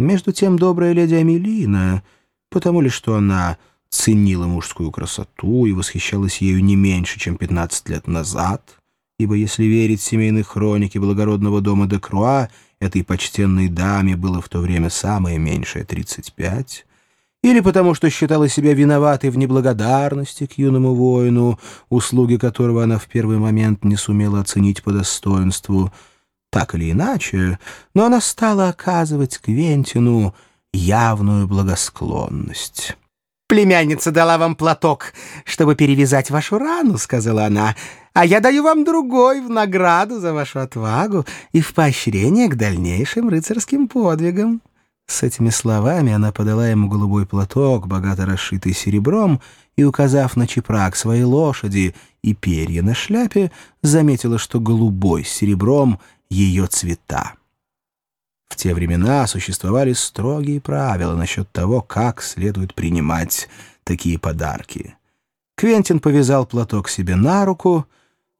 Между тем добрая леди Амелина, потому ли что она ценила мужскую красоту и восхищалась ею не меньше, чем 15 лет назад, ибо, если верить семейной хронике благородного дома де Круа, этой почтенной даме было в то время самое меньшее 35, или потому что считала себя виноватой в неблагодарности к юному воину, услуги которого она в первый момент не сумела оценить по достоинству, так или иначе, но она стала оказывать Квентину явную благосклонность. «Племянница дала вам платок, чтобы перевязать вашу рану», — сказала она, «а я даю вам другой в награду за вашу отвагу и в поощрение к дальнейшим рыцарским подвигам». С этими словами она подала ему голубой платок, богато расшитый серебром, и, указав на чепрак своей лошади и перья на шляпе, заметила, что голубой с серебром — ее цвета. В те времена существовали строгие правила насчет того, как следует принимать такие подарки. Квентин повязал платок себе на руку,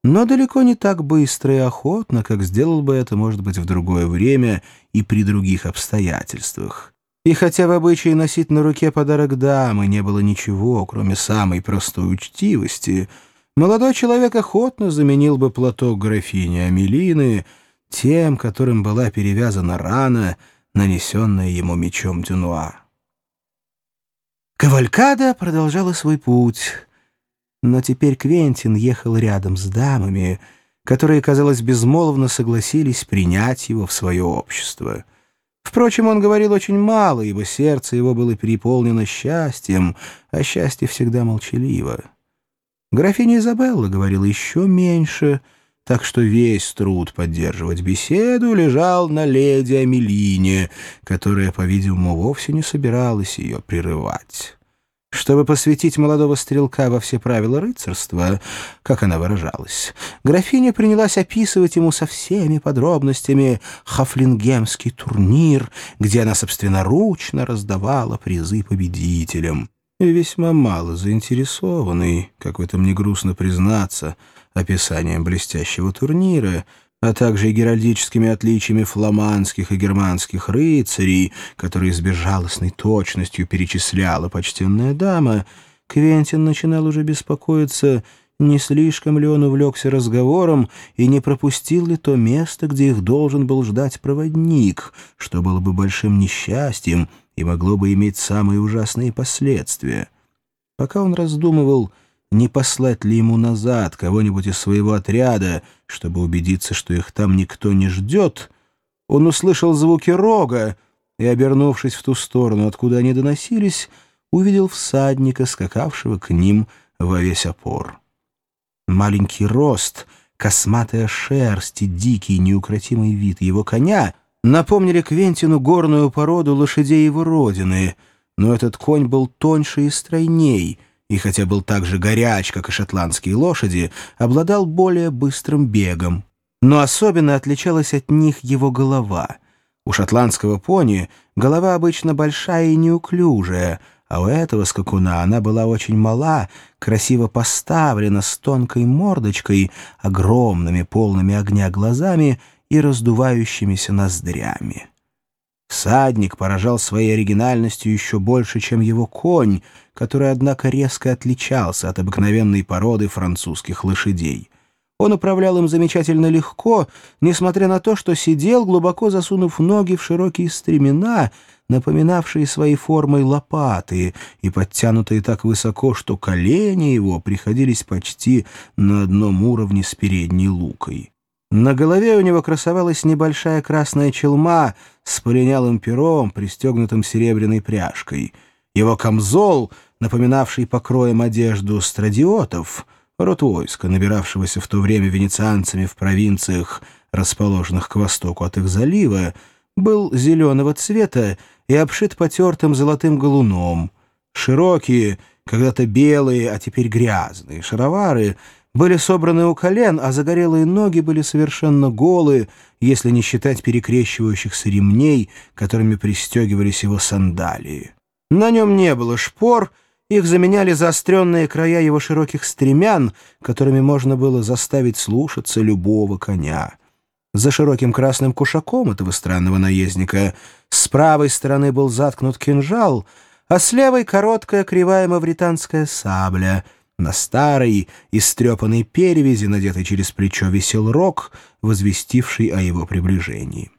но далеко не так быстро и охотно, как сделал бы это, может быть, в другое время и при других обстоятельствах. И хотя в обычае носить на руке подарок дамы не было ничего, кроме самой простой учтивости, молодой человек охотно заменил бы платок графини Амелины — тем, которым была перевязана рана, нанесенная ему мечом Дюнуа. Кавалькада продолжала свой путь, но теперь Квентин ехал рядом с дамами, которые, казалось, безмолвно согласились принять его в свое общество. Впрочем, он говорил очень мало, ибо сердце его было переполнено счастьем, а счастье всегда молчаливо. Графиня Изабелла говорила еще меньше — так что весь труд поддерживать беседу лежал на леди Амелине, которая, по-видимому, вовсе не собиралась ее прерывать. Чтобы посвятить молодого стрелка во все правила рыцарства, как она выражалась, графиня принялась описывать ему со всеми подробностями хафлингемский турнир, где она собственноручно раздавала призы победителям. Весьма мало заинтересованный, как в этом не грустно признаться, описанием блестящего турнира, а также и геральдическими отличиями фламандских и германских рыцарей, которые с безжалостной точностью перечисляла почтенная дама, Квентин начинал уже беспокоиться, не слишком ли он увлекся разговором и не пропустил ли то место, где их должен был ждать проводник, что было бы большим несчастьем и могло бы иметь самые ужасные последствия. Пока он раздумывал, не послать ли ему назад кого-нибудь из своего отряда, чтобы убедиться, что их там никто не ждет, он услышал звуки рога и, обернувшись в ту сторону, откуда они доносились, увидел всадника, скакавшего к ним во весь опор. Маленький рост, косматая шерсть и дикий неукротимый вид его коня напомнили Квентину горную породу лошадей его родины, но этот конь был тоньше и стройней — и хотя был так же горяч, как и шотландские лошади, обладал более быстрым бегом. Но особенно отличалась от них его голова. У шотландского пони голова обычно большая и неуклюжая, а у этого скакуна она была очень мала, красиво поставлена, с тонкой мордочкой, огромными полными огня глазами и раздувающимися ноздрями. Всадник поражал своей оригинальностью еще больше, чем его конь, который, однако, резко отличался от обыкновенной породы французских лошадей. Он управлял им замечательно легко, несмотря на то, что сидел, глубоко засунув ноги в широкие стремена, напоминавшие своей формой лопаты и подтянутые так высоко, что колени его приходились почти на одном уровне с передней лукой. На голове у него красовалась небольшая красная челма с полинялым пером, пристегнутым серебряной пряжкой. Его камзол, напоминавший покроем одежду страдиотов, род войска, набиравшегося в то время венецианцами в провинциях, расположенных к востоку от их залива, был зеленого цвета и обшит потертым золотым галуном. Широкие, когда-то белые, а теперь грязные шаровары — были собраны у колен, а загорелые ноги были совершенно голые, если не считать перекрещивающихся ремней, которыми пристегивались его сандалии. На нем не было шпор, их заменяли заостренные края его широких стремян, которыми можно было заставить слушаться любого коня. За широким красным кушаком этого странного наездника С правой стороны был заткнут кинжал, а с левой — короткая кривая мавританская сабля. На старой, истрепанной перевязи, надетой через плечо, висел рог, возвестивший о его приближении.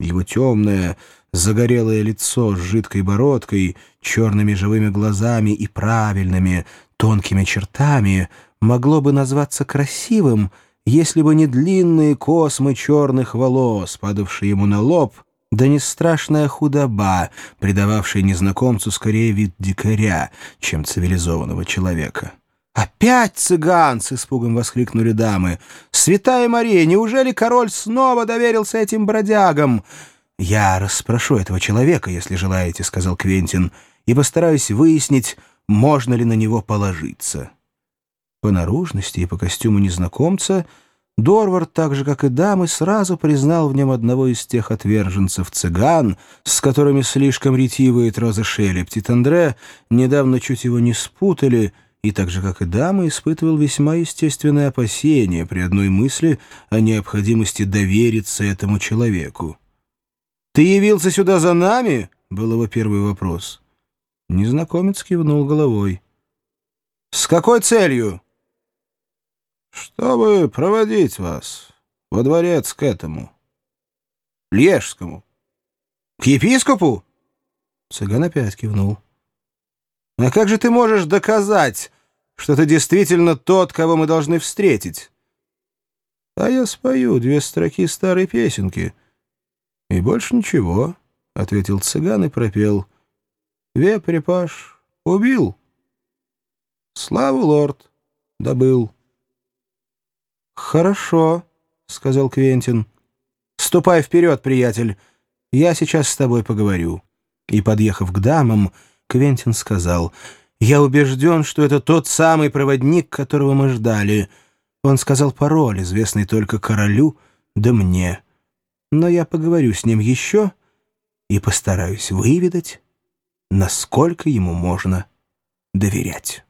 Его темное, загорелое лицо с жидкой бородкой, черными живыми глазами и правильными, тонкими чертами могло бы назваться красивым, если бы не длинные космы черных волос, падавшие ему на лоб, да не страшная худоба, придававшая незнакомцу скорее вид дикаря, чем цивилизованного человека. «Опять цыган!» — с испугом воскликнули дамы. «Святая Мария, неужели король снова доверился этим бродягам?» «Я расспрошу этого человека, если желаете», — сказал Квентин, «и постараюсь выяснить, можно ли на него положиться». По наружности и по костюму незнакомца Дорвард, так же, как и дамы, сразу признал в нем одного из тех отверженцев цыган, с которыми слишком ретивые Роза Шелепт и Тандре недавно чуть его не спутали — и так же, как и дама, испытывал весьма естественное опасение при одной мысли о необходимости довериться этому человеку. «Ты явился сюда за нами?» — был его первый вопрос. Незнакомец кивнул головой. «С какой целью?» «Чтобы проводить вас во дворец к этому, Лежскому». «К епископу?» Цыган опять кивнул. «А как же ты можешь доказать, что ты действительно тот, кого мы должны встретить?» «А я спою две строки старой песенки. Больше ничего», — ответил цыган и пропел. «Вепрепаш убил. Славу, лорд, добыл». «Хорошо», — сказал Квентин. «Ступай вперед, приятель. Я сейчас с тобой поговорю». И, подъехав к дамам, Квентин сказал, «Я убежден, что это тот самый проводник, которого мы ждали. Он сказал пароль, известный только королю, да мне. Но я поговорю с ним еще и постараюсь выведать, насколько ему можно доверять».